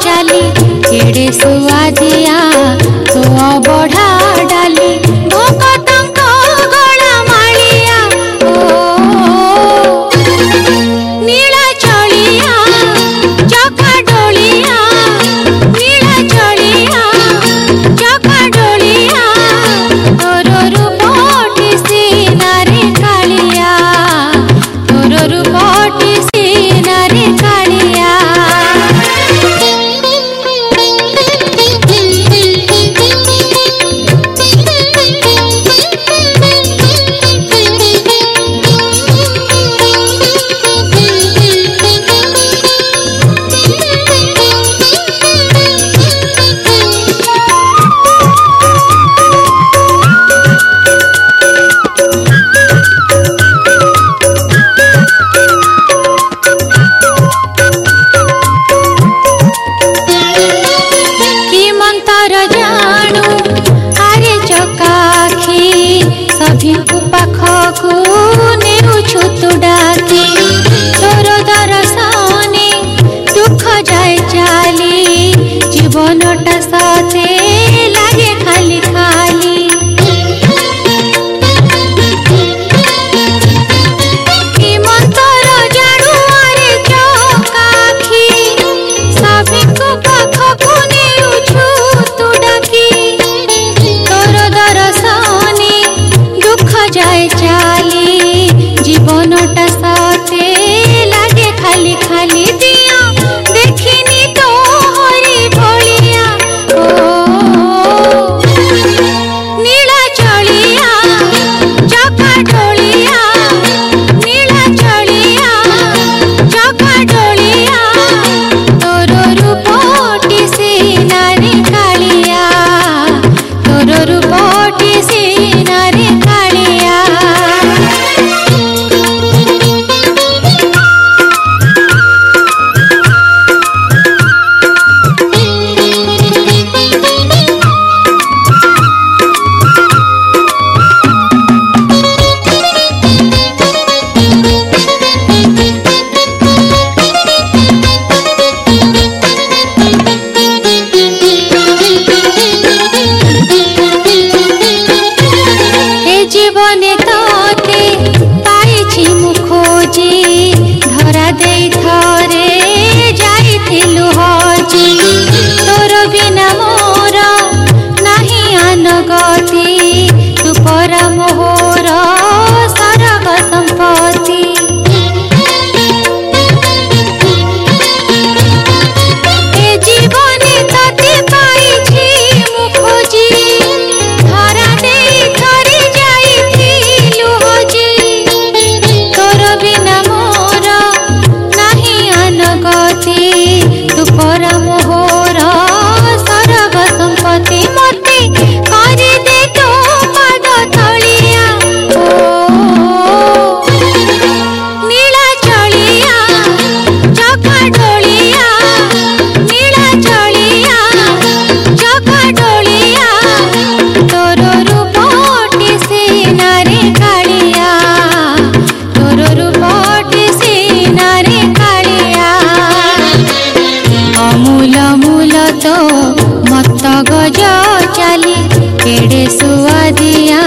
चली केड़े सो खो खो खो बसुआ दिया